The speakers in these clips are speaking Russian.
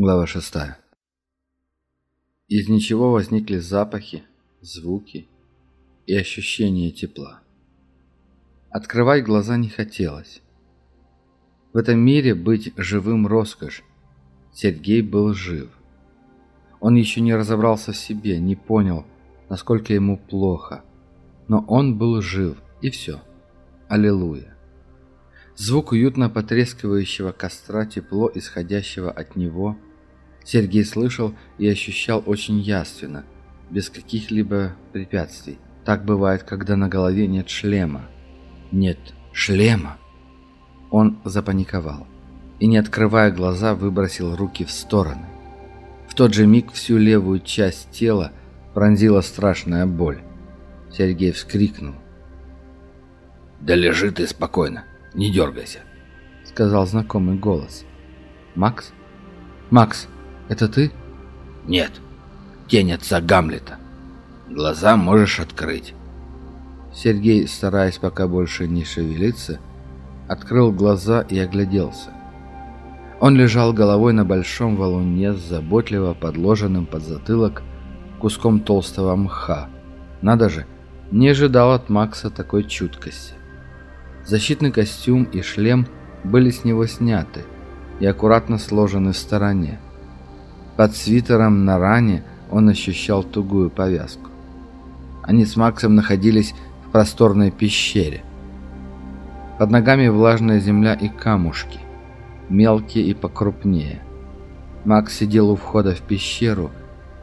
Глава 6. Из ничего возникли запахи, звуки и ощущение тепла. Открывать глаза не хотелось. В этом мире быть живым роскошь. Сергей был жив. Он еще не разобрался в себе, не понял, насколько ему плохо. Но он был жив, и все. Аллилуйя. Звук уютно потрескивающего костра, тепло, исходящего от него, Сергей слышал и ощущал очень яственно, без каких-либо препятствий. Так бывает, когда на голове нет шлема. Нет шлема. Он запаниковал и, не открывая глаза, выбросил руки в стороны. В тот же миг всю левую часть тела пронзила страшная боль. Сергей вскрикнул. «Да лежи ты спокойно, не дергайся», — сказал знакомый голос. «Макс? Макс, это ты?» «Нет, тень отца Гамлета. Глаза можешь открыть». Сергей, стараясь пока больше не шевелиться, открыл глаза и огляделся. Он лежал головой на большом валуне с заботливо подложенным под затылок куском толстого мха. Надо же, не ожидал от Макса такой чуткости. Защитный костюм и шлем были с него сняты и аккуратно сложены в стороне. Под свитером на ране он ощущал тугую повязку. Они с Максом находились в просторной пещере. Под ногами влажная земля и камушки, мелкие и покрупнее. Макс сидел у входа в пещеру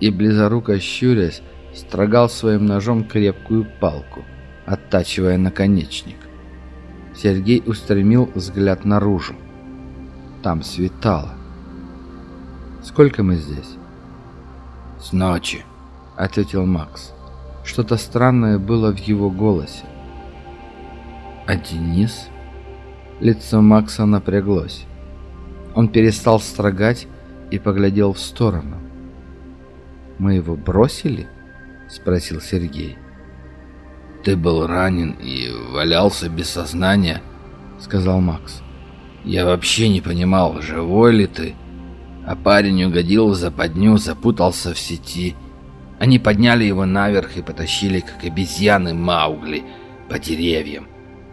и, близоруко щурясь, строгал своим ножом крепкую палку, оттачивая наконечник. Сергей устремил взгляд наружу. Там светало. «Сколько мы здесь?» «С ночи», — ответил Макс. Что-то странное было в его голосе. «А Денис?» Лицо Макса напряглось. Он перестал строгать и поглядел в сторону. «Мы его бросили?» — спросил Сергей. «Ты был ранен и валялся без сознания», — сказал Макс. «Я вообще не понимал, живой ли ты. А парень угодил в западню, запутался в сети. Они подняли его наверх и потащили, как обезьяны Маугли, по деревьям.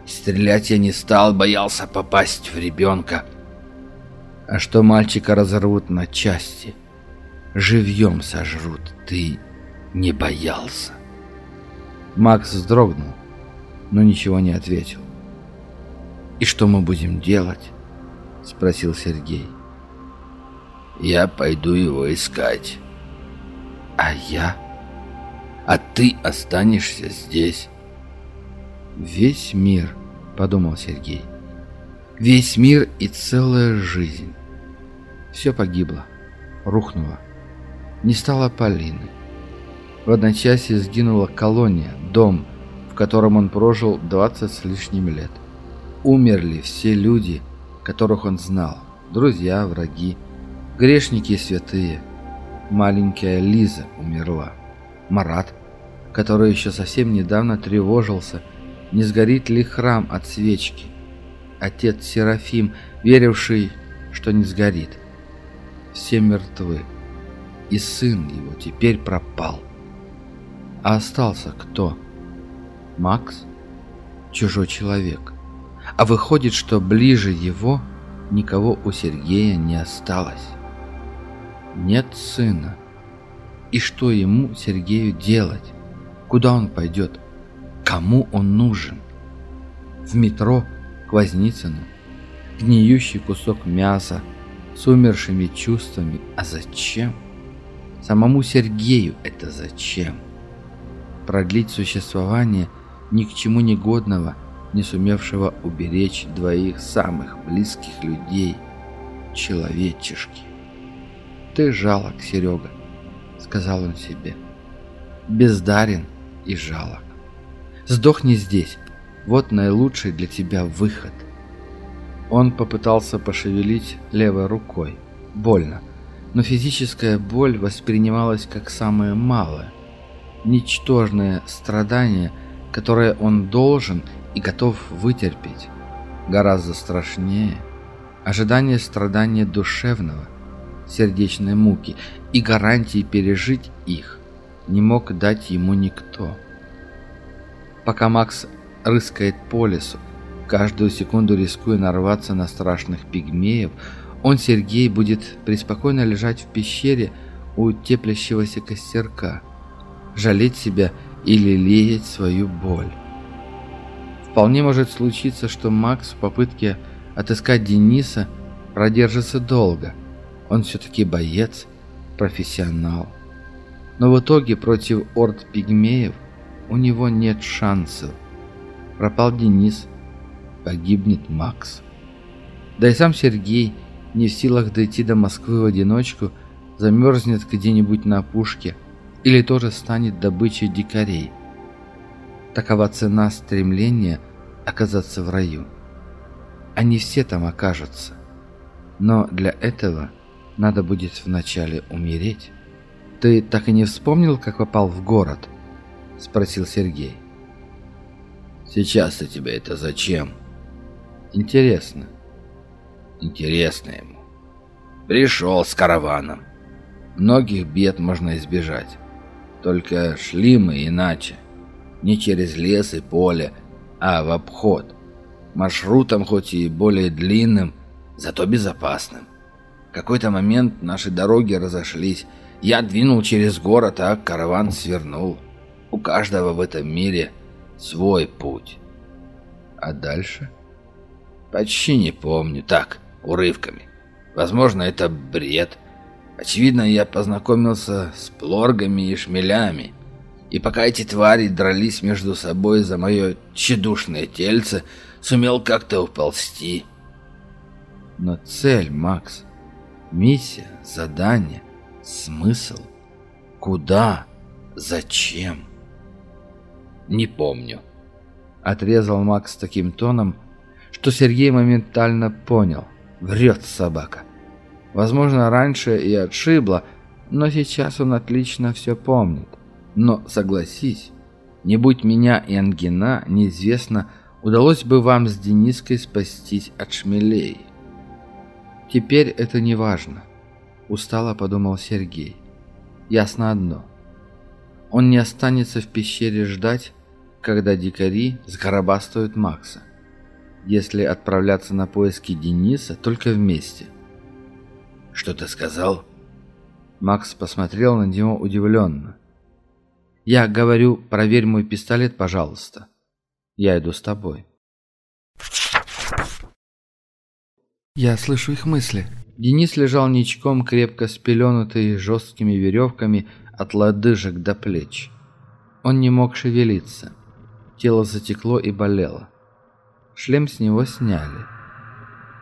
Стрелять я не стал, боялся попасть в ребенка. А что мальчика разорвут на части, живьем сожрут, ты не боялся. Макс вздрогнул, но ничего не ответил. «И что мы будем делать?» — спросил Сергей. «Я пойду его искать». «А я?» «А ты останешься здесь». «Весь мир», — подумал Сергей. «Весь мир и целая жизнь». Все погибло, рухнуло. Не стало Полины. В одночасье сгинула колония, дом, в котором он прожил 20 с лишним лет. Умерли все люди, которых он знал, друзья, враги, грешники и святые. Маленькая Лиза умерла. Марат, который еще совсем недавно тревожился, не сгорит ли храм от свечки. Отец Серафим, веривший, что не сгорит. Все мертвы. И сын его теперь пропал. А остался кто? Макс? Чужой человек. А выходит, что ближе его никого у Сергея не осталось. Нет сына. И что ему, Сергею, делать? Куда он пойдет? Кому он нужен? В метро к Возницыну. Гниющий кусок мяса с умершими чувствами. А зачем? Самому Сергею это зачем? продлить существование ни к чему негодного, не сумевшего уберечь двоих самых близких людей, человечешки. «Ты жалок, Серега», — сказал он себе. «Бездарен и жалок. Сдохни здесь, вот наилучший для тебя выход». Он попытался пошевелить левой рукой. Больно, но физическая боль воспринималась как самое малое — ничтожное страдание, которое он должен и готов вытерпеть. Гораздо страшнее ожидание страдания душевного, сердечной муки, и гарантии пережить их не мог дать ему никто. Пока Макс рыскает по лесу, каждую секунду рискуя нарваться на страшных пигмеев, он, Сергей, будет преспокойно лежать в пещере у теплящегося костерка, жалеть себя или леять свою боль. Вполне может случиться, что Макс в попытке отыскать Дениса продержится долго. Он все-таки боец, профессионал. Но в итоге против орд пигмеев у него нет шансов. Пропал Денис, погибнет Макс. Да и сам Сергей не в силах дойти до Москвы в одиночку, замерзнет где-нибудь на опушке или тоже станет добычей дикарей. Такова цена стремления оказаться в раю. Они все там окажутся. Но для этого надо будет вначале умереть. «Ты так и не вспомнил, как попал в город?» — спросил Сергей. «Сейчас-то тебе это зачем?» «Интересно». «Интересно ему. Пришел с караваном. Многих бед можно избежать. Только шли мы иначе. Не через лес и поле, а в обход. Маршрутом хоть и более длинным, зато безопасным. Какой-то момент наши дороги разошлись. Я двинул через город, а караван свернул. У каждого в этом мире свой путь. А дальше? Почти не помню. Так, урывками. Возможно, это бред. Очевидно, я познакомился с плоргами и шмелями. И пока эти твари дрались между собой за мое тщедушное тельце, сумел как-то уползти. Но цель, Макс, миссия, задание, смысл, куда, зачем? Не помню. Отрезал Макс таким тоном, что Сергей моментально понял. Врет собака. Возможно, раньше и отшибло, но сейчас он отлично все помнит. Но согласись, не будь меня и Ангина, неизвестно, удалось бы вам с Дениской спастись от шмелей. Теперь это не важно, устало подумал Сергей. Ясно одно. Он не останется в пещере ждать, когда дикари сгробастают Макса. Если отправляться на поиски Дениса, только вместе. «Что ты сказал?» Макс посмотрел на него удивленно. «Я говорю, проверь мой пистолет, пожалуйста. Я иду с тобой». Я слышу их мысли. Денис лежал ничком, крепко спеленутый жесткими веревками от лодыжек до плеч. Он не мог шевелиться. Тело затекло и болело. Шлем с него сняли.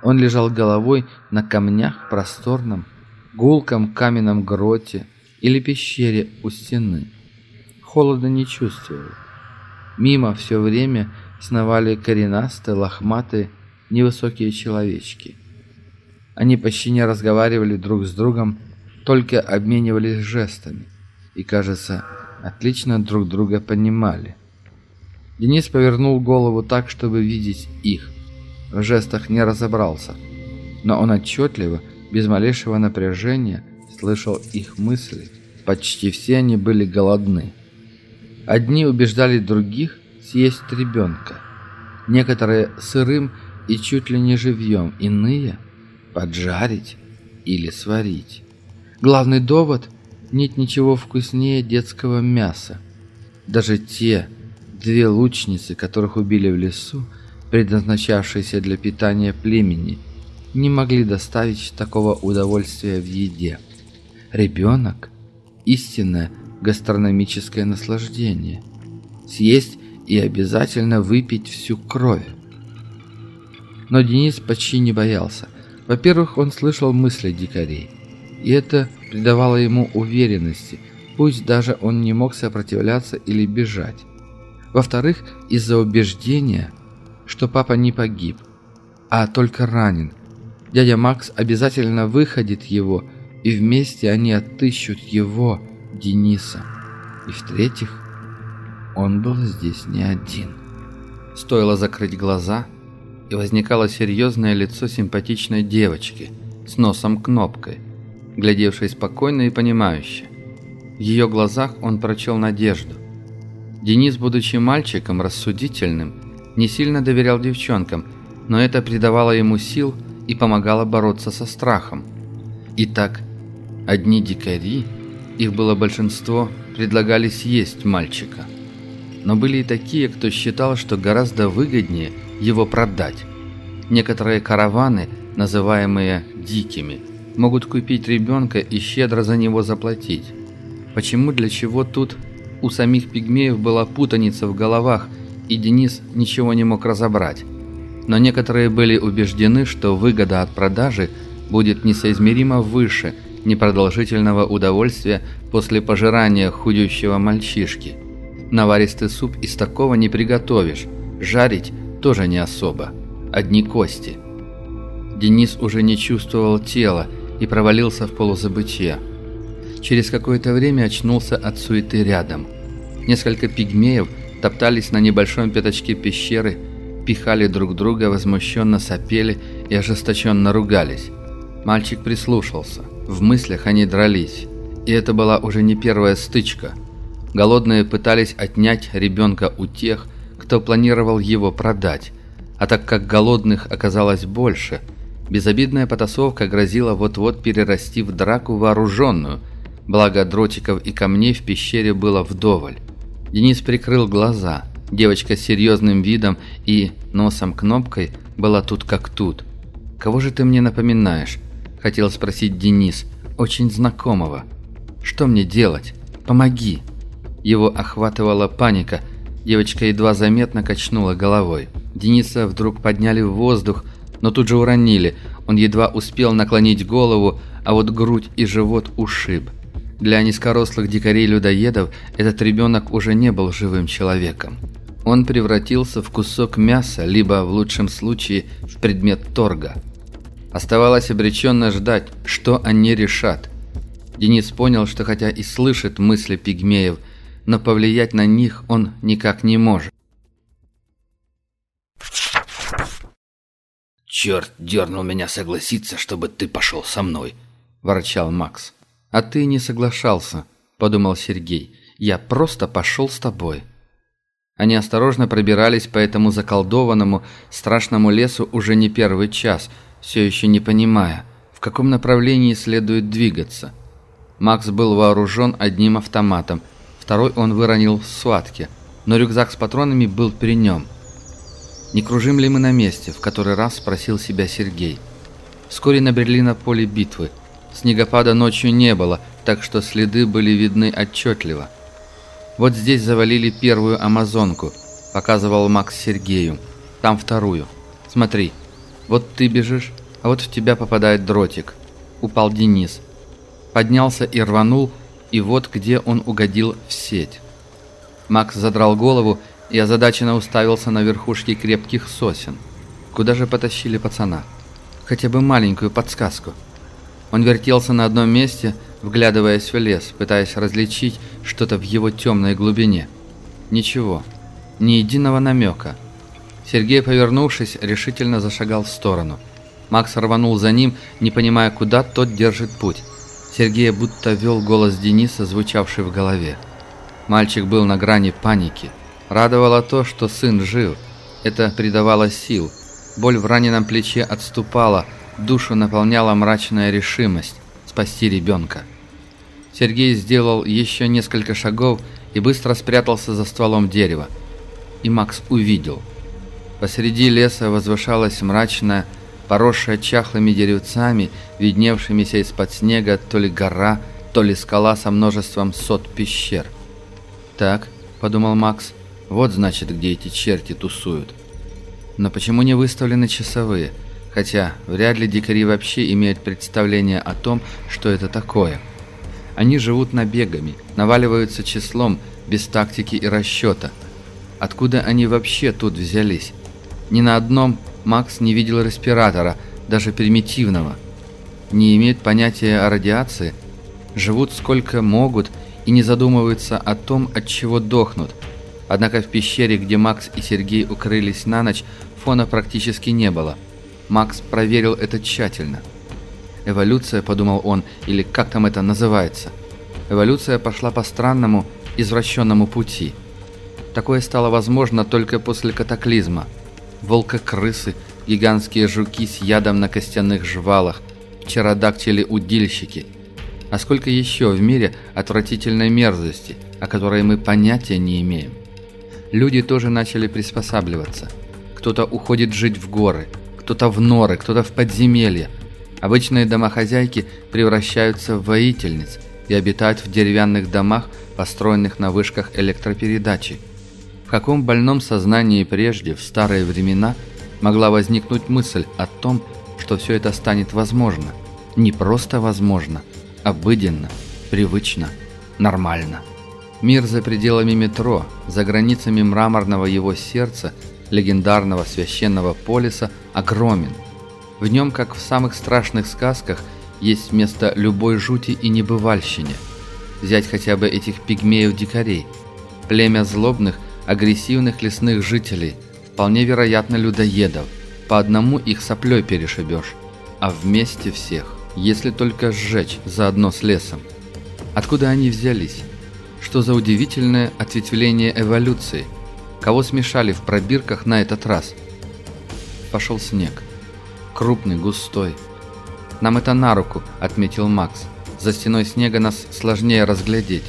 Он лежал головой на камнях просторном, гулком каменном гроте или пещере у стены. Холода не чувствовал. Мимо все время сновали коренастые, лохматые, невысокие человечки. Они почти не разговаривали друг с другом, только обменивались жестами и, кажется, отлично друг друга понимали. Денис повернул голову так, чтобы видеть их – в жестах не разобрался, но он отчетливо, без малейшего напряжения, слышал их мысли. Почти все они были голодны. Одни убеждали других съесть ребенка, некоторые сырым и чуть ли не живьем, иные поджарить или сварить. Главный довод – нет ничего вкуснее детского мяса. Даже те две лучницы, которых убили в лесу, предназначавшиеся для питания племени, не могли доставить такого удовольствия в еде. Ребенок – истинное гастрономическое наслаждение. Съесть и обязательно выпить всю кровь. Но Денис почти не боялся. Во-первых, он слышал мысли дикарей, и это придавало ему уверенности, пусть даже он не мог сопротивляться или бежать. Во-вторых, из-за убеждения – что папа не погиб, а только ранен. Дядя Макс обязательно выходит его, и вместе они отыщут его, Дениса. И в-третьих, он был здесь не один. Стоило закрыть глаза, и возникало серьезное лицо симпатичной девочки с носом кнопкой. глядевшей спокойно и понимающе. В ее глазах он прочел надежду. Денис, будучи мальчиком рассудительным, не сильно доверял девчонкам, но это придавало ему сил и помогало бороться со страхом. Итак, одни дикари, их было большинство, предлагали съесть мальчика. Но были и такие, кто считал, что гораздо выгоднее его продать. Некоторые караваны, называемые «дикими», могут купить ребенка и щедро за него заплатить. Почему, для чего тут у самих пигмеев была путаница в головах, и Денис ничего не мог разобрать. Но некоторые были убеждены, что выгода от продажи будет несоизмеримо выше непродолжительного удовольствия после пожирания худющего мальчишки. Наваристый суп из такого не приготовишь, жарить тоже не особо, одни кости. Денис уже не чувствовал тела и провалился в полузабытие. Через какое-то время очнулся от суеты рядом. Несколько пигмеев топтались на небольшом пятачке пещеры, пихали друг друга, возмущенно сопели и ожесточенно ругались. Мальчик прислушался. В мыслях они дрались. И это была уже не первая стычка. Голодные пытались отнять ребенка у тех, кто планировал его продать. А так как голодных оказалось больше, безобидная потасовка грозила вот-вот перерасти в драку вооруженную – Благо дротиков и камней в пещере было вдоволь. Денис прикрыл глаза. Девочка с серьезным видом и носом-кнопкой была тут как тут. «Кого же ты мне напоминаешь?» – хотел спросить Денис, очень знакомого. «Что мне делать? Помоги!» Его охватывала паника. Девочка едва заметно качнула головой. Дениса вдруг подняли в воздух, но тут же уронили. Он едва успел наклонить голову, а вот грудь и живот ушиб. Для низкорослых дикарей-людоедов этот ребенок уже не был живым человеком. Он превратился в кусок мяса, либо, в лучшем случае, в предмет торга. Оставалось обреченно ждать, что они решат. Денис понял, что хотя и слышит мысли пигмеев, но повлиять на них он никак не может. «Черт дернул меня согласиться, чтобы ты пошел со мной», – ворчал Макс. «А ты не соглашался», — подумал Сергей. «Я просто пошел с тобой». Они осторожно пробирались по этому заколдованному, страшному лесу уже не первый час, все еще не понимая, в каком направлении следует двигаться. Макс был вооружен одним автоматом, второй он выронил в схватке, но рюкзак с патронами был при нем. «Не кружим ли мы на месте?» – в который раз спросил себя Сергей. Вскоре набрели на поле битвы – Снегопада ночью не было, так что следы были видны отчетливо. «Вот здесь завалили первую амазонку», — показывал Макс Сергею. «Там вторую. Смотри, вот ты бежишь, а вот в тебя попадает дротик». Упал Денис. Поднялся и рванул, и вот где он угодил в сеть. Макс задрал голову и озадаченно уставился на верхушки крепких сосен. Куда же потащили пацана? Хотя бы маленькую подсказку. Он вертелся на одном месте, вглядываясь в лес, пытаясь различить что-то в его темной глубине. Ничего, ни единого намека. Сергей, повернувшись, решительно зашагал в сторону. Макс рванул за ним, не понимая, куда тот держит путь. Сергей будто вел голос Дениса, звучавший в голове. Мальчик был на грани паники. Радовало то, что сын жив. Это придавало сил. Боль в раненом плече отступала, Душу наполняла мрачная решимость спасти ребенка. Сергей сделал еще несколько шагов и быстро спрятался за стволом дерева. И Макс увидел. Посреди леса возвышалась мрачная, поросшая чахлыми деревцами, видневшимися из-под снега то ли гора, то ли скала со множеством сот пещер. «Так», — подумал Макс, — «вот значит, где эти черти тусуют». Но почему не выставлены часовые? Хотя вряд ли дикари вообще имеют представление о том, что это такое. Они живут набегами, наваливаются числом, без тактики и расчета. Откуда они вообще тут взялись? Ни на одном Макс не видел респиратора, даже примитивного. Не имеют понятия о радиации, живут сколько могут и не задумываются о том, от чего дохнут. Однако в пещере, где Макс и Сергей укрылись на ночь, фона практически не было – Макс проверил это тщательно. Эволюция, подумал он, или как там это называется. Эволюция пошла по странному, извращенному пути. Такое стало возможно только после катаклизма. Волка-крысы, гигантские жуки с ядом на костяных жвалах, птеродактили-удильщики. А сколько еще в мире отвратительной мерзости, о которой мы понятия не имеем. Люди тоже начали приспосабливаться. Кто-то уходит жить в горы, кто-то в норы, кто-то в подземелья. Обычные домохозяйки превращаются в воительниц и обитают в деревянных домах, построенных на вышках электропередачи. В каком больном сознании прежде, в старые времена, могла возникнуть мысль о том, что все это станет возможно. Не просто возможно, обыденно, привычно, нормально. Мир за пределами метро, за границами мраморного его сердца, легендарного священного полиса, огромен. В нем, как в самых страшных сказках, есть место любой жути и небывальщине. Взять хотя бы этих пигмеев-дикарей. Племя злобных, агрессивных лесных жителей, вполне вероятно людоедов. По одному их соплей перешибешь, а вместе всех, если только сжечь заодно с лесом. Откуда они взялись? Что за удивительное ответвление эволюции? Кого смешали в пробирках на этот раз? Пошел снег. Крупный, густой. «Нам это на руку», — отметил Макс. «За стеной снега нас сложнее разглядеть».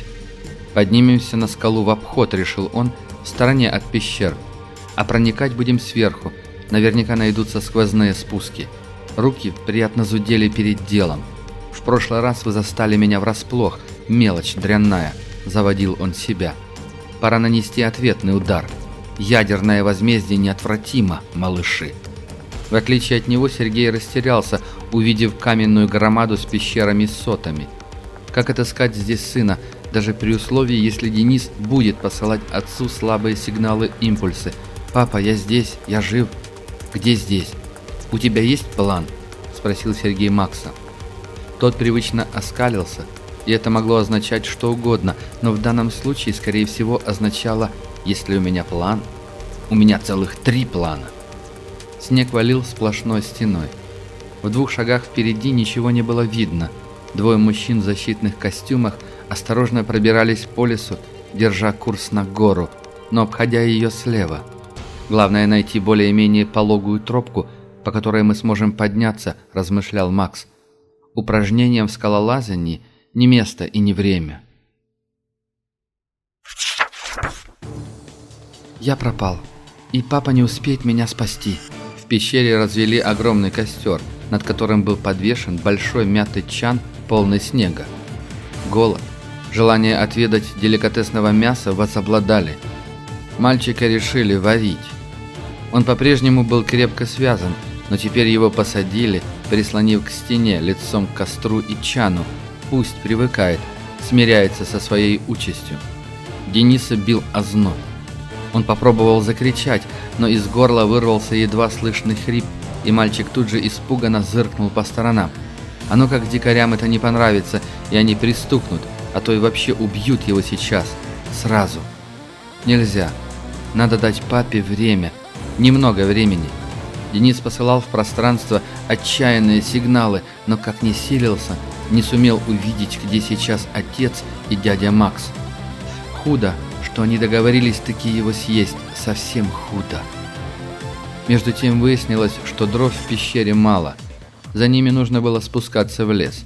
«Поднимемся на скалу в обход», — решил он, — «в стороне от пещер. А проникать будем сверху. Наверняка найдутся сквозные спуски. Руки приятно зудели перед делом. В прошлый раз вы застали меня врасплох, мелочь дрянная». – заводил он себя. «Пора нанести ответный удар. Ядерное возмездие неотвратимо, малыши». В отличие от него Сергей растерялся, увидев каменную громаду с пещерами сотами. Как отыскать здесь сына, даже при условии, если Денис будет посылать отцу слабые сигналы-импульсы? «Папа, я здесь, я жив». «Где здесь? У тебя есть план?» – спросил Сергей Макса. Тот привычно оскалился – и это могло означать что угодно, но в данном случае, скорее всего, означало «если у меня план, у меня целых три плана». Снег валил сплошной стеной. В двух шагах впереди ничего не было видно. Двое мужчин в защитных костюмах осторожно пробирались по лесу, держа курс на гору, но обходя ее слева. Главное найти более-менее пологую тропку, по которой мы сможем подняться, размышлял Макс. Упражнением в скалолазании – не место и не время. Я пропал, и папа не успеет меня спасти. В пещере развели огромный костер, над которым был подвешен большой мятый чан, полный снега. Голод, желание отведать деликатесного мяса возобладали. Мальчика решили варить. Он по-прежнему был крепко связан, но теперь его посадили, прислонив к стене лицом к костру и чану, Пусть привыкает, смиряется со своей участью. Дениса бил озноб. Он попробовал закричать, но из горла вырвался едва слышный хрип, и мальчик тут же испуганно зыркнул по сторонам. А ну как дикарям это не понравится, и они пристукнут, а то и вообще убьют его сейчас, сразу. Нельзя. Надо дать папе время, немного времени. Денис посылал в пространство отчаянные сигналы, но как не силился, не сумел увидеть, где сейчас отец и дядя Макс. Худо, что они договорились таки его съесть, совсем худо. Между тем выяснилось, что дров в пещере мало. За ними нужно было спускаться в лес.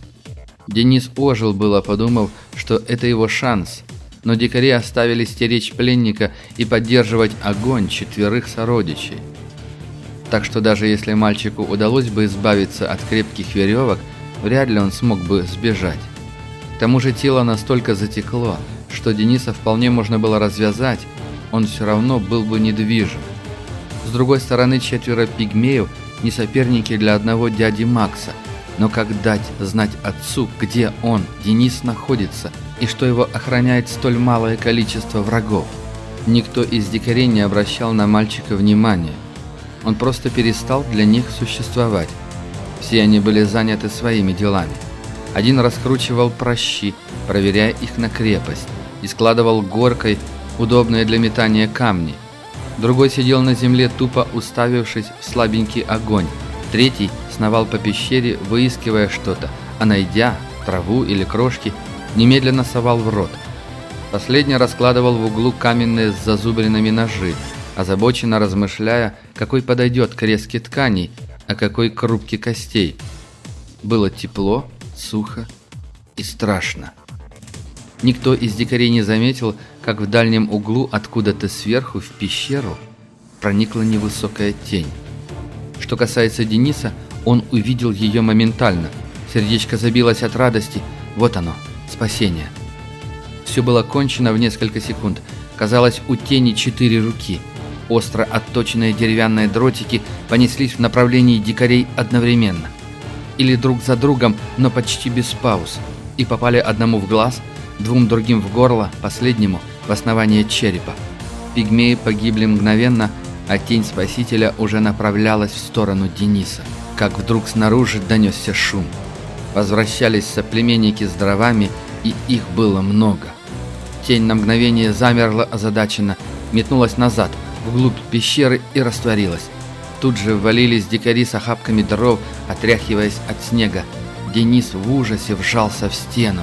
Денис ожил было, подумав, что это его шанс, но дикари оставили стеречь пленника и поддерживать огонь четверых сородичей. Так что даже если мальчику удалось бы избавиться от крепких веревок, вряд ли он смог бы сбежать. К тому же тело настолько затекло, что Дениса вполне можно было развязать, он все равно был бы недвижим. С другой стороны, четверо пигмеев не соперники для одного дяди Макса, но как дать знать отцу, где он, Денис, находится, и что его охраняет столь малое количество врагов? Никто из дикарей не обращал на мальчика внимания. Он просто перестал для них существовать. Все они были заняты своими делами. Один раскручивал прощи, проверяя их на крепость, и складывал горкой удобные для метания камни. Другой сидел на земле, тупо уставившись в слабенький огонь. Третий сновал по пещере, выискивая что-то, а найдя траву или крошки, немедленно совал в рот. Последний раскладывал в углу каменные с зазубренными ножи, озабоченно размышляя, какой подойдет к резке тканей, а какой к рубке костей. Было тепло, сухо и страшно. Никто из дикарей не заметил, как в дальнем углу откуда-то сверху в пещеру проникла невысокая тень. Что касается Дениса, он увидел ее моментально. Сердечко забилось от радости. Вот оно, спасение. Все было кончено в несколько секунд. Казалось, у тени четыре руки. Остро отточенные деревянные дротики понеслись в направлении дикарей одновременно. Или друг за другом, но почти без пауз. И попали одному в глаз, двум другим в горло, последнему в основание черепа. Пигмеи погибли мгновенно, а тень спасителя уже направлялась в сторону Дениса. Как вдруг снаружи донесся шум. Возвращались соплеменники с дровами, и их было много. Тень на мгновение замерла озадаченно, метнулась назад, вглубь пещеры и растворилась. Тут же ввалились дикари с охапками дров, отряхиваясь от снега. Денис в ужасе вжался в стену.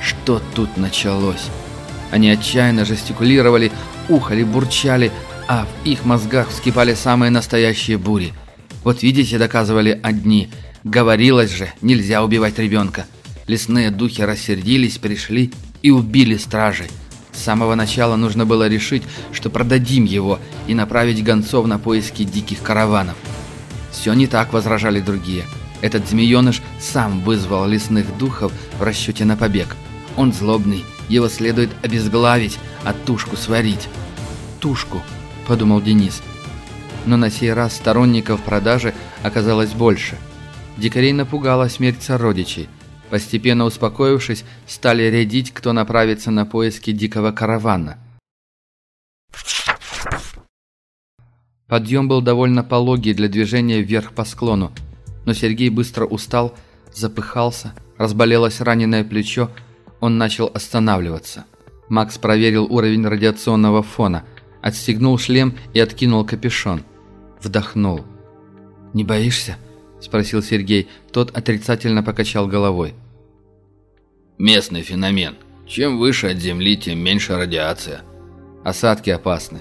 Что тут началось? Они отчаянно жестикулировали, ухали, бурчали, а в их мозгах вскипали самые настоящие бури. Вот видите, доказывали одни. Говорилось же, нельзя убивать ребенка. Лесные духи рассердились, пришли и убили стражей. С самого начала нужно было решить, что продадим его и направить гонцов на поиски диких караванов. Все не так, возражали другие. Этот змееныш сам вызвал лесных духов в расчете на побег. Он злобный, его следует обезглавить, а тушку сварить. «Тушку», — подумал Денис. Но на сей раз сторонников продажи оказалось больше. Дикарей напугала смерть сородичей — Постепенно успокоившись, стали рядить, кто направится на поиски дикого каравана. Подъем был довольно пологий для движения вверх по склону, но Сергей быстро устал, запыхался, разболелось раненое плечо, он начал останавливаться. Макс проверил уровень радиационного фона, отстегнул шлем и откинул капюшон. Вдохнул. «Не боишься?» – спросил Сергей. Тот отрицательно покачал головой. Местный феномен. Чем выше от Земли, тем меньше радиация. Осадки опасны.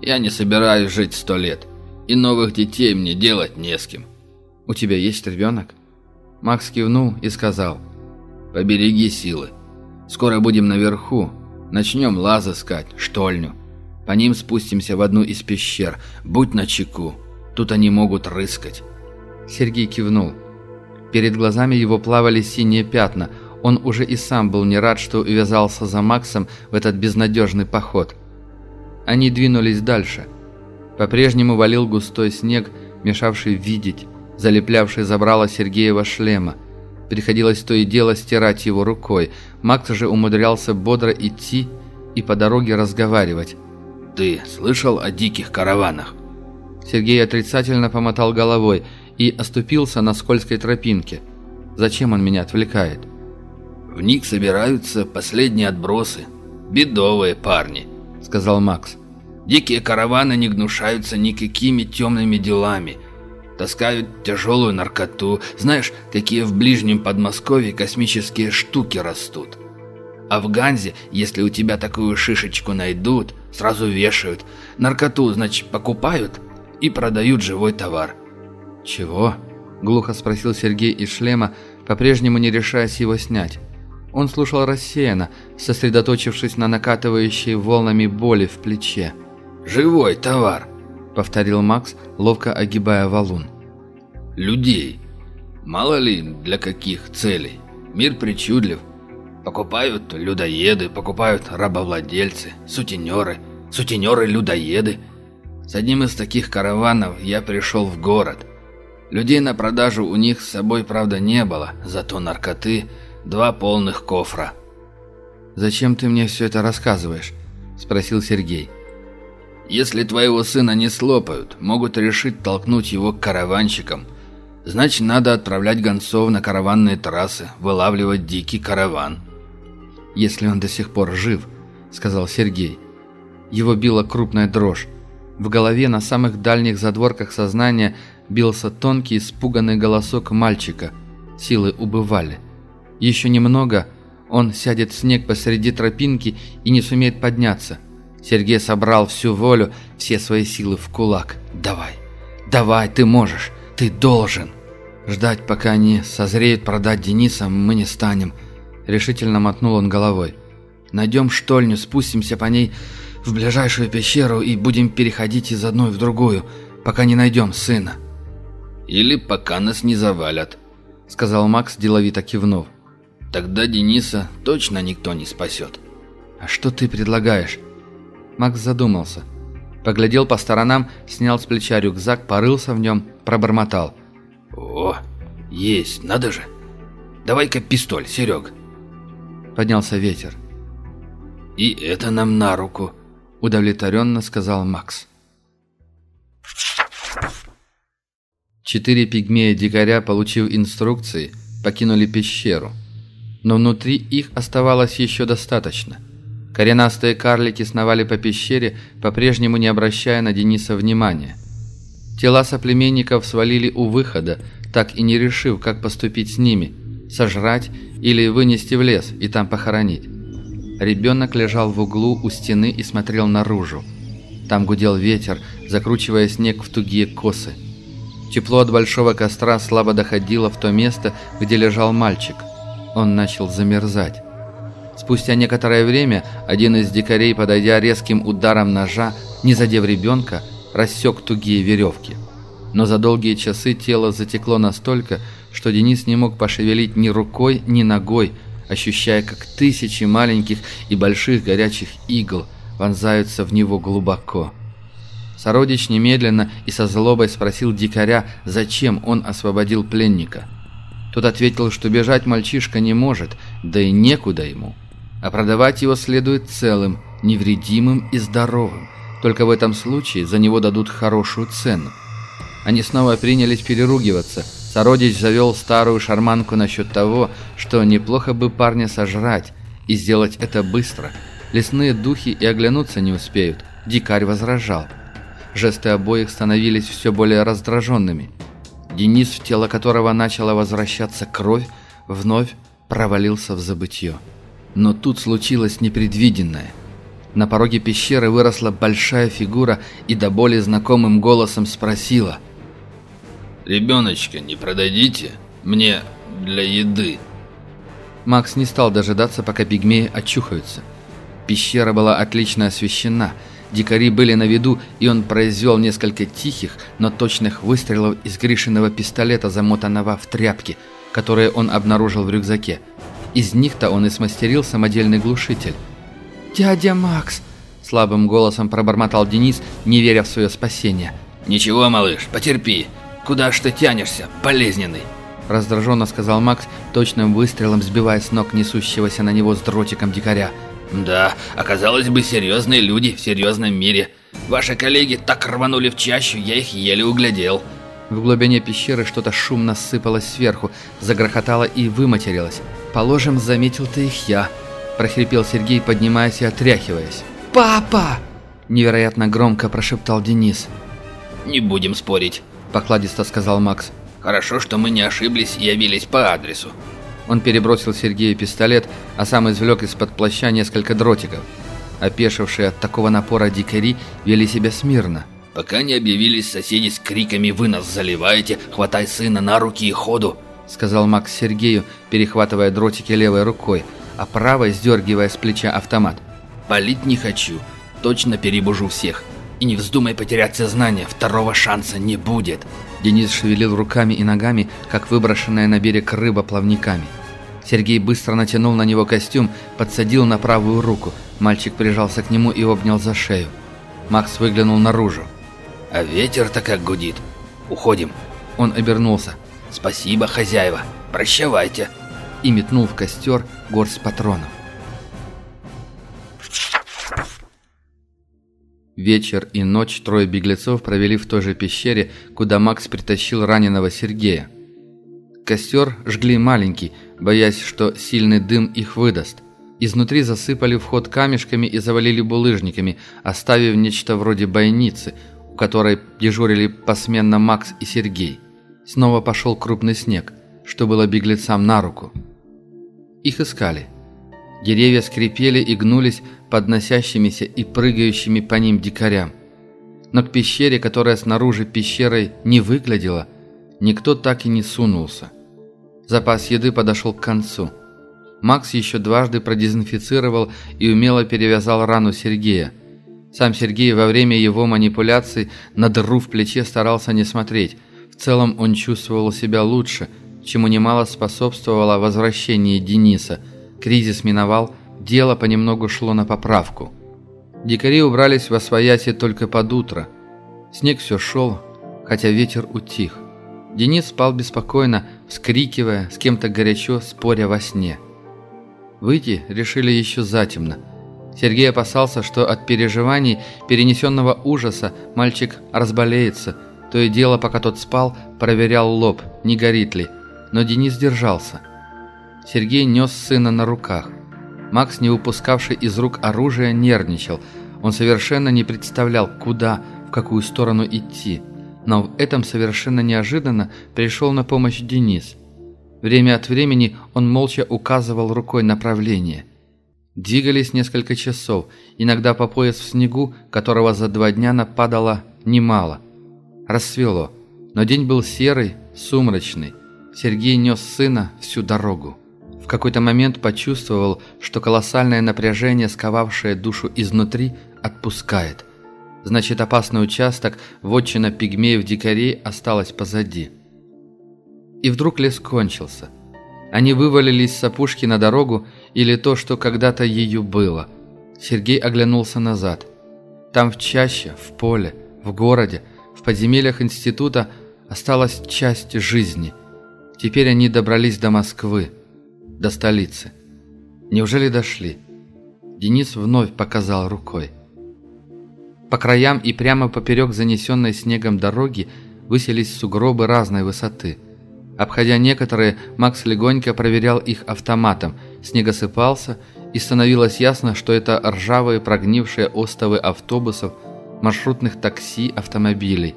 Я не собираюсь жить сто лет. И новых детей мне делать не с кем. У тебя есть ребенок? Макс кивнул и сказал. Побереги силы. Скоро будем наверху. Начнем лаз искать, штольню. По ним спустимся в одну из пещер. Будь начеку. Тут они могут рыскать. Сергей кивнул. Перед глазами его плавали синие пятна – он уже и сам был не рад, что увязался за Максом в этот безнадежный поход. Они двинулись дальше. По-прежнему валил густой снег, мешавший видеть, залеплявший забрало Сергеева шлема. Приходилось то и дело стирать его рукой. Макс же умудрялся бодро идти и по дороге разговаривать. «Ты слышал о диких караванах?» Сергей отрицательно помотал головой и оступился на скользкой тропинке. «Зачем он меня отвлекает?» В них собираются последние отбросы. Бедовые парни», — сказал Макс. «Дикие караваны не гнушаются никакими темными делами. Таскают тяжелую наркоту. Знаешь, какие в ближнем Подмосковье космические штуки растут. А в Ганзе, если у тебя такую шишечку найдут, сразу вешают. Наркоту, значит, покупают и продают живой товар». «Чего?» — глухо спросил Сергей из шлема, по-прежнему не решаясь его снять. Он слушал рассеянно, сосредоточившись на накатывающей волнами боли в плече. «Живой товар», — повторил Макс, ловко огибая валун. «Людей. Мало ли, для каких целей. Мир причудлив. Покупают людоеды, покупают рабовладельцы, сутенеры, сутенеры-людоеды. С одним из таких караванов я пришел в город. Людей на продажу у них с собой, правда, не было, зато наркоты — два полных кофра. «Зачем ты мне все это рассказываешь?» – спросил Сергей. «Если твоего сына не слопают, могут решить толкнуть его к караванщикам. Значит, надо отправлять гонцов на караванные трассы, вылавливать дикий караван». «Если он до сих пор жив», – сказал Сергей. Его била крупная дрожь. В голове на самых дальних задворках сознания бился тонкий испуганный голосок мальчика. Силы убывали. Еще немного, он сядет в снег посреди тропинки и не сумеет подняться. Сергей собрал всю волю, все свои силы в кулак. «Давай, давай, ты можешь, ты должен!» «Ждать, пока они созреют продать Дениса, мы не станем», — решительно мотнул он головой. «Найдем штольню, спустимся по ней в ближайшую пещеру и будем переходить из одной в другую, пока не найдем сына». «Или пока нас не завалят», — сказал Макс, деловито кивнув. «Тогда Дениса точно никто не спасет». «А что ты предлагаешь?» Макс задумался. Поглядел по сторонам, снял с плеча рюкзак, порылся в нем, пробормотал — «О, есть, надо же! Давай-ка пистоль, Серег!» Поднялся ветер. «И это нам на руку», — удовлетворенно сказал Макс. Четыре пигмея-дикаря, получив инструкции, покинули пещеру. Но внутри их оставалось еще достаточно. Коренастые карлики сновали по пещере, по-прежнему не обращая на Дениса внимания. Тела соплеменников свалили у выхода, так и не решив, как поступить с ними – сожрать или вынести в лес и там похоронить. Ребенок лежал в углу у стены и смотрел наружу. Там гудел ветер, закручивая снег в тугие косы. Тепло от большого костра слабо доходило в то место, где лежал мальчик. Он начал замерзать. Спустя некоторое время один из дикарей, подойдя резким ударом ножа, не задев ребенка, рассек тугие веревки. Но за долгие часы тело затекло настолько, что Денис не мог пошевелить ни рукой, ни ногой, ощущая, как тысячи маленьких и больших горячих игл вонзаются в него глубоко. Сородич немедленно и со злобой спросил дикаря, зачем он освободил пленника. Тот ответил, что бежать мальчишка не может, да и некуда ему, а продавать его следует целым, невредимым и здоровым. Только в этом случае за него дадут хорошую цену. Они снова принялись переругиваться. Сородич завел старую шарманку насчет того, что неплохо бы парня сожрать, и сделать это быстро. Лесные духи и оглянуться не успеют. Дикарь возражал. Жесты обоих становились все более раздраженными. Денис, в тело которого начала возвращаться кровь, вновь провалился в забытье. Но тут случилось непредвиденное – на пороге пещеры выросла большая фигура и до боли знакомым голосом спросила. «Ребеночка не продадите? Мне для еды». Макс не стал дожидаться, пока пигмеи очухаются. Пещера была отлично освещена, дикари были на виду, и он произвел несколько тихих, но точных выстрелов из Гришиного пистолета, замотанного в тряпки, которые он обнаружил в рюкзаке. Из них-то он и смастерил самодельный глушитель. «Дядя Макс!» – слабым голосом пробормотал Денис, не веря в свое спасение. «Ничего, малыш, потерпи. Куда ж ты тянешься, болезненный?» Раздраженно сказал Макс, точным выстрелом сбивая с ног несущегося на него с дротиком дикаря. «Да, оказалось бы, серьезные люди в серьезном мире. Ваши коллеги так рванули в чащу, я их еле углядел». В глубине пещеры что-то шумно сыпалось сверху, загрохотало и выматерилось. «Положим, заметил ты их я», – прохрипел Сергей, поднимаясь и отряхиваясь. «Папа!» – невероятно громко прошептал Денис. «Не будем спорить», – покладисто сказал Макс. «Хорошо, что мы не ошиблись и явились по адресу». Он перебросил Сергею пистолет, а сам извлек из-под плаща несколько дротиков. Опешившие от такого напора дикари вели себя смирно. «Пока не объявились соседи с криками «Вы нас заливаете! Хватай сына на руки и ходу!» сказал Макс Сергею, перехватывая дротики левой рукой, а правой сдергивая с плеча автомат. «Палить не хочу. Точно перебужу всех. И не вздумай потерять сознание, второго шанса не будет». Денис шевелил руками и ногами, как выброшенная на берег рыба плавниками. Сергей быстро натянул на него костюм, подсадил на правую руку. Мальчик прижался к нему и обнял за шею. Макс выглянул наружу. «А ветер-то как гудит. Уходим». Он обернулся. «Спасибо, хозяева. Прощавайте» и метнул в костер горсть патронов. Вечер и ночь трое беглецов провели в той же пещере, куда Макс притащил раненого Сергея. Костер жгли маленький, боясь, что сильный дым их выдаст. Изнутри засыпали вход камешками и завалили булыжниками, оставив нечто вроде бойницы, у которой дежурили посменно Макс и Сергей. Снова пошел крупный снег, что было беглецам на руку. Их искали. Деревья скрипели и гнулись под носящимися и прыгающими по ним дикарям. Но к пещере, которая снаружи пещерой не выглядела, никто так и не сунулся. Запас еды подошел к концу. Макс еще дважды продезинфицировал и умело перевязал рану Сергея. Сам Сергей во время его манипуляций на дыру в плече старался не смотреть. В целом он чувствовал себя лучше, чему немало способствовало возвращение Дениса. Кризис миновал, дело понемногу шло на поправку. Дикари убрались во свояси только под утро. Снег все шел, хотя ветер утих. Денис спал беспокойно, вскрикивая, с кем-то горячо споря во сне. Выйти решили еще затемно. Сергей опасался, что от переживаний, перенесенного ужаса, мальчик разболеется. То и дело, пока тот спал, проверял лоб, не горит ли. Но Денис держался. Сергей нес сына на руках. Макс, не упускавший из рук оружия, нервничал. Он совершенно не представлял, куда, в какую сторону идти. Но в этом совершенно неожиданно пришел на помощь Денис. Время от времени он молча указывал рукой направление. Двигались несколько часов, иногда по пояс в снегу, которого за два дня нападало немало. Рассвело, но день был серый, сумрачный. Сергей нес сына всю дорогу. В какой-то момент почувствовал, что колоссальное напряжение, сковавшее душу изнутри, отпускает. Значит, опасный участок, вотчина пигмеев-дикарей, осталась позади. И вдруг лес кончился. Они вывалились с опушки на дорогу или то, что когда-то ее было. Сергей оглянулся назад. Там в чаще, в поле, в городе, в подземельях института осталась часть жизни. Теперь они добрались до Москвы до столицы. Неужели дошли? Денис вновь показал рукой. По краям и прямо поперек занесенной снегом дороги высились сугробы разной высоты. Обходя некоторые, Макс легонько проверял их автоматом. Снег осыпался, и становилось ясно, что это ржавые прогнившие остовы автобусов, маршрутных такси, автомобилей.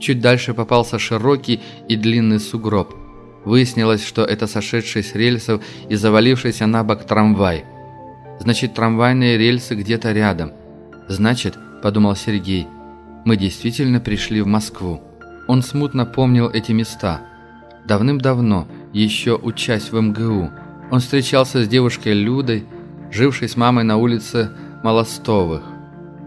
Чуть дальше попался широкий и длинный сугроб – Выяснилось, что это сошедший с рельсов и завалившийся на бок трамвай. Значит, трамвайные рельсы где-то рядом. Значит, подумал Сергей, мы действительно пришли в Москву. Он смутно помнил эти места. Давным-давно, еще учась в МГУ, он встречался с девушкой Людой, жившей с мамой на улице Молостовых.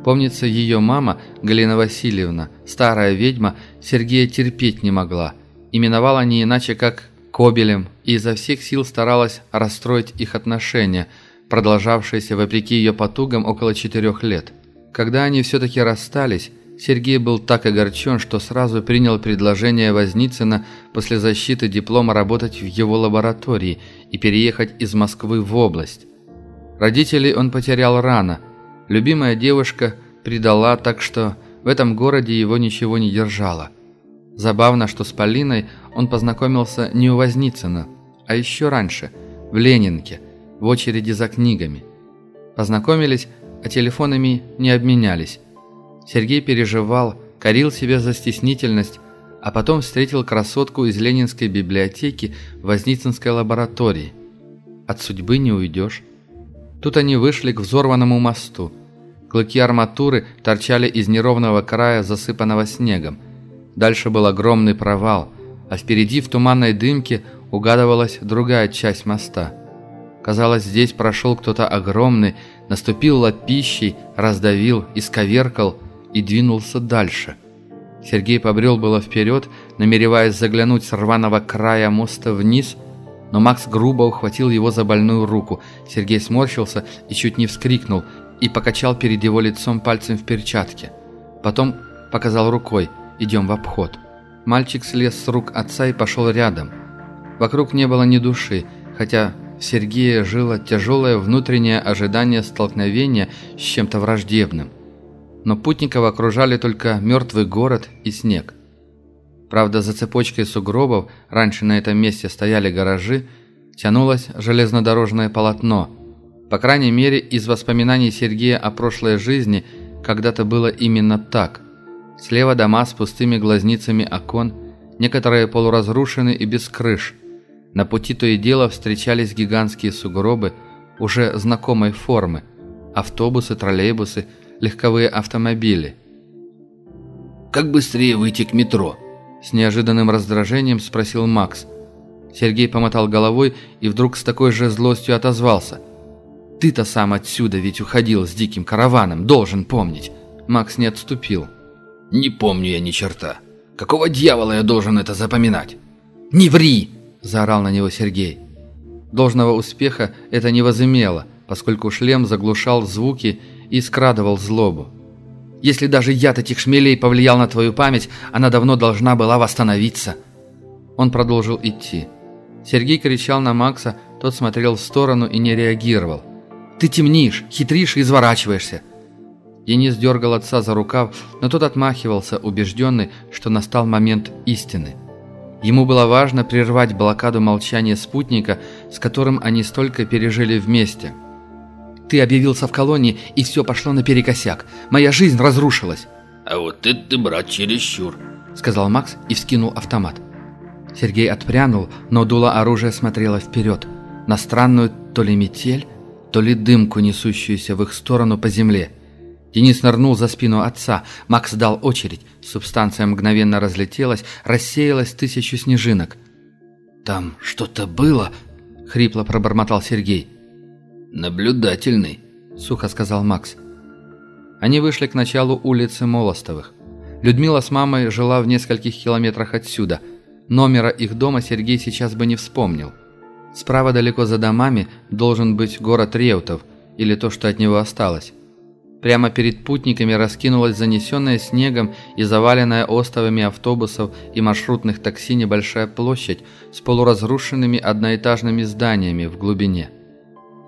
Помнится, ее мама, Галина Васильевна, старая ведьма, Сергея терпеть не могла – именовала не иначе как Кобелем и изо всех сил старалась расстроить их отношения, продолжавшиеся вопреки ее потугам около четырех лет. Когда они все-таки расстались, Сергей был так огорчен, что сразу принял предложение Возницына после защиты диплома работать в его лаборатории и переехать из Москвы в область. Родителей он потерял рано. Любимая девушка предала, так что в этом городе его ничего не держало. Забавно, что с Полиной он познакомился не у Возницына, а еще раньше, в Ленинке, в очереди за книгами. Познакомились, а телефонами не обменялись. Сергей переживал, корил себя за стеснительность, а потом встретил красотку из Ленинской библиотеки в Возницынской лаборатории. От судьбы не уйдешь. Тут они вышли к взорванному мосту. Клыки арматуры торчали из неровного края, засыпанного снегом. Дальше был огромный провал, а впереди в туманной дымке угадывалась другая часть моста. Казалось, здесь прошел кто-то огромный, наступил лапищей, раздавил, исковеркал и двинулся дальше. Сергей побрел было вперед, намереваясь заглянуть с рваного края моста вниз, но Макс грубо ухватил его за больную руку. Сергей сморщился и чуть не вскрикнул, и покачал перед его лицом пальцем в перчатке. Потом показал рукой – идем в обход». Мальчик слез с рук отца и пошел рядом. Вокруг не было ни души, хотя в Сергее жило тяжелое внутреннее ожидание столкновения с чем-то враждебным. Но путников окружали только мертвый город и снег. Правда, за цепочкой сугробов, раньше на этом месте стояли гаражи, тянулось железнодорожное полотно. По крайней мере, из воспоминаний Сергея о прошлой жизни когда-то было именно так. Слева дома с пустыми глазницами окон, некоторые полуразрушены и без крыш. На пути то и дело встречались гигантские сугробы уже знакомой формы. Автобусы, троллейбусы, легковые автомобили. «Как быстрее выйти к метро?» С неожиданным раздражением спросил Макс. Сергей помотал головой и вдруг с такой же злостью отозвался. «Ты-то сам отсюда ведь уходил с диким караваном, должен помнить». Макс не отступил. «Не помню я ни черта. Какого дьявола я должен это запоминать?» «Не ври!» – заорал на него Сергей. Должного успеха это не возымело, поскольку шлем заглушал звуки и скрадывал злобу. «Если даже яд этих шмелей повлиял на твою память, она давно должна была восстановиться». Он продолжил идти. Сергей кричал на Макса, тот смотрел в сторону и не реагировал. «Ты темнишь, хитришь и изворачиваешься. Денис дергал отца за рукав, но тот отмахивался, убежденный, что настал момент истины. Ему было важно прервать блокаду молчания спутника, с которым они столько пережили вместе. «Ты объявился в колонии, и все пошло наперекосяк. Моя жизнь разрушилась». «А вот это ты, брат, чересчур», — сказал Макс и вскинул автомат. Сергей отпрянул, но дуло оружия смотрело вперед, на странную то ли метель, то ли дымку, несущуюся в их сторону по земле — Денис нырнул за спину отца. Макс дал очередь. Субстанция мгновенно разлетелась, рассеялась тысячу снежинок. «Там что-то было?» — хрипло пробормотал Сергей. «Наблюдательный», — сухо сказал Макс. Они вышли к началу улицы Молостовых. Людмила с мамой жила в нескольких километрах отсюда. Номера их дома Сергей сейчас бы не вспомнил. Справа далеко за домами должен быть город Реутов, или то, что от него осталось. Прямо перед путниками раскинулась занесенная снегом и заваленная остовами автобусов и маршрутных такси небольшая площадь с полуразрушенными одноэтажными зданиями в глубине.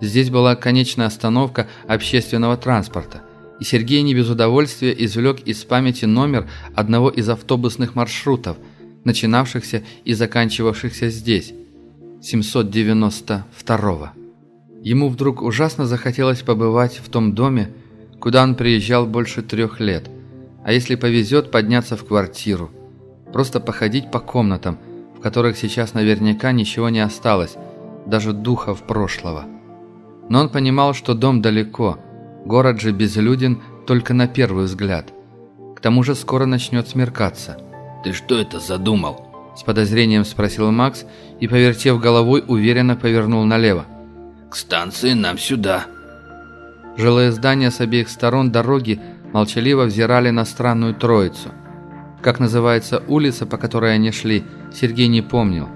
Здесь была конечная остановка общественного транспорта, и Сергей не без удовольствия извлек из памяти номер одного из автобусных маршрутов, начинавшихся и заканчивавшихся здесь, 792 Ему вдруг ужасно захотелось побывать в том доме, куда он приезжал больше трех лет. А если повезет, подняться в квартиру. Просто походить по комнатам, в которых сейчас наверняка ничего не осталось, даже духов прошлого. Но он понимал, что дом далеко, город же безлюден только на первый взгляд. К тому же скоро начнет смеркаться. «Ты что это задумал?» С подозрением спросил Макс и, повертев головой, уверенно повернул налево. «К станции нам сюда», Жилые здания с обеих сторон дороги молчаливо взирали на странную троицу. Как называется улица, по которой они шли, Сергей не помнил.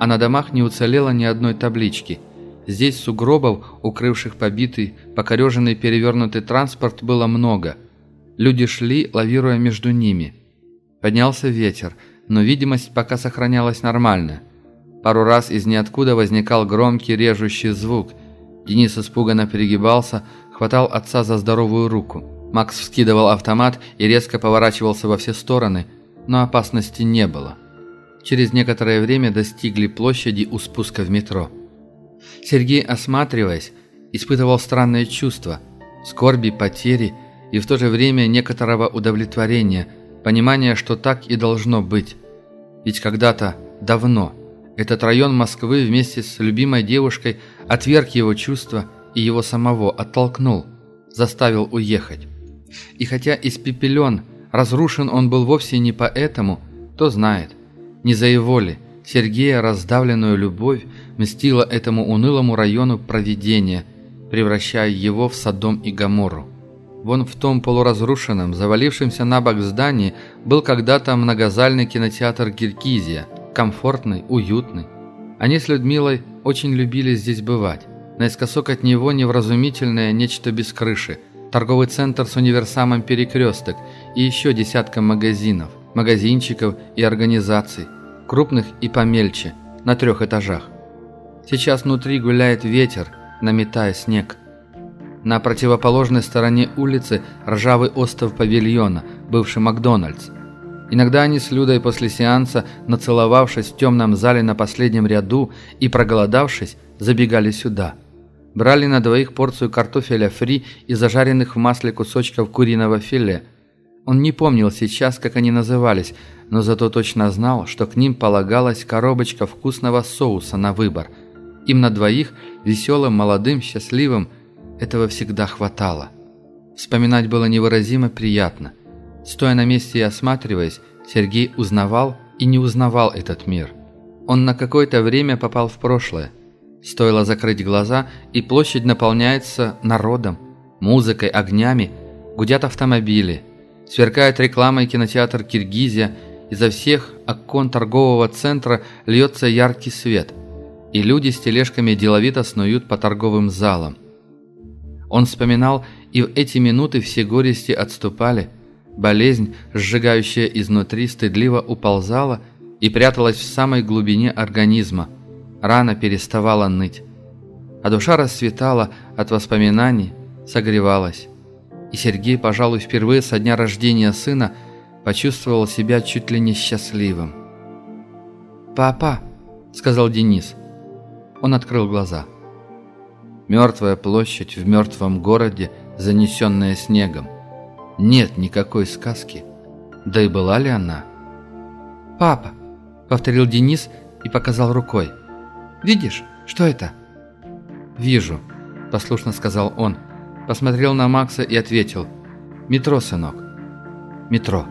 А на домах не уцелело ни одной таблички. Здесь сугробов, укрывших побитый, покореженный перевернутый транспорт, было много. Люди шли, лавируя между ними. Поднялся ветер, но видимость пока сохранялась нормальная. Пару раз из ниоткуда возникал громкий режущий звук. Денис испуганно перегибался, хватал отца за здоровую руку. Макс вскидывал автомат и резко поворачивался во все стороны, но опасности не было. Через некоторое время достигли площади у спуска в метро. Сергей, осматриваясь, испытывал странное чувство – скорби, потери и в то же время некоторого удовлетворения, понимания, что так и должно быть. Ведь когда-то, давно, этот район Москвы вместе с любимой девушкой отверг его чувства – и его самого оттолкнул, заставил уехать. И хотя испепелен, разрушен он был вовсе не поэтому, кто знает, не за его ли, Сергея раздавленную любовь мстила этому унылому району провидения, превращая его в Содом и Гоморру. Вон в том полуразрушенном, завалившемся на бок здании был когда-то многозальный кинотеатр «Гиргизия», комфортный, уютный. Они с Людмилой очень любили здесь бывать. Наискосок от него невразумительное нечто без крыши. Торговый центр с универсамом «Перекресток» и еще десятка магазинов, магазинчиков и организаций, крупных и помельче, на трех этажах. Сейчас внутри гуляет ветер, наметая снег. На противоположной стороне улицы ржавый остов павильона, бывший Макдональдс. Иногда они с Людой после сеанса, нацеловавшись в темном зале на последнем ряду и проголодавшись, забегали сюда – Брали на двоих порцию картофеля фри и зажаренных в масле кусочков куриного филе. Он не помнил сейчас, как они назывались, но зато точно знал, что к ним полагалась коробочка вкусного соуса на выбор. Им на двоих, веселым, молодым, счастливым, этого всегда хватало. Вспоминать было невыразимо приятно. Стоя на месте и осматриваясь, Сергей узнавал и не узнавал этот мир. Он на какое-то время попал в прошлое. Стоило закрыть глаза, и площадь наполняется народом, музыкой, огнями, гудят автомобили. Сверкает рекламой кинотеатр «Киргизия», изо всех окон торгового центра льется яркий свет, и люди с тележками деловито снуют по торговым залам. Он вспоминал, и в эти минуты все горести отступали, болезнь, сжигающая изнутри, стыдливо уползала и пряталась в самой глубине организма, рана переставала ныть. А душа расцветала от воспоминаний, согревалась. И Сергей, пожалуй, впервые со дня рождения сына почувствовал себя чуть ли не счастливым. «Папа!» — сказал Денис. Он открыл глаза. Мертвая площадь в мертвом городе, занесенная снегом. Нет никакой сказки. Да и была ли она? «Папа!» — повторил Денис и показал рукой. «Видишь, что это?» «Вижу», — послушно сказал он. Посмотрел на Макса и ответил. «Метро, сынок. Метро».